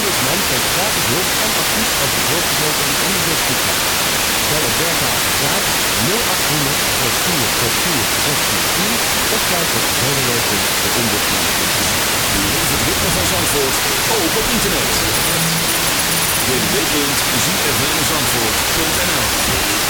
steeds gratis hulp en advies over zorgverzekering en de zorgtoeslag. Bel op werkdagen gratis 0800 64 644 of kijk op www.deombudsman.nl. Beleef het ritme van Zandvoort ook op internet. www.zfmzandvoort.nl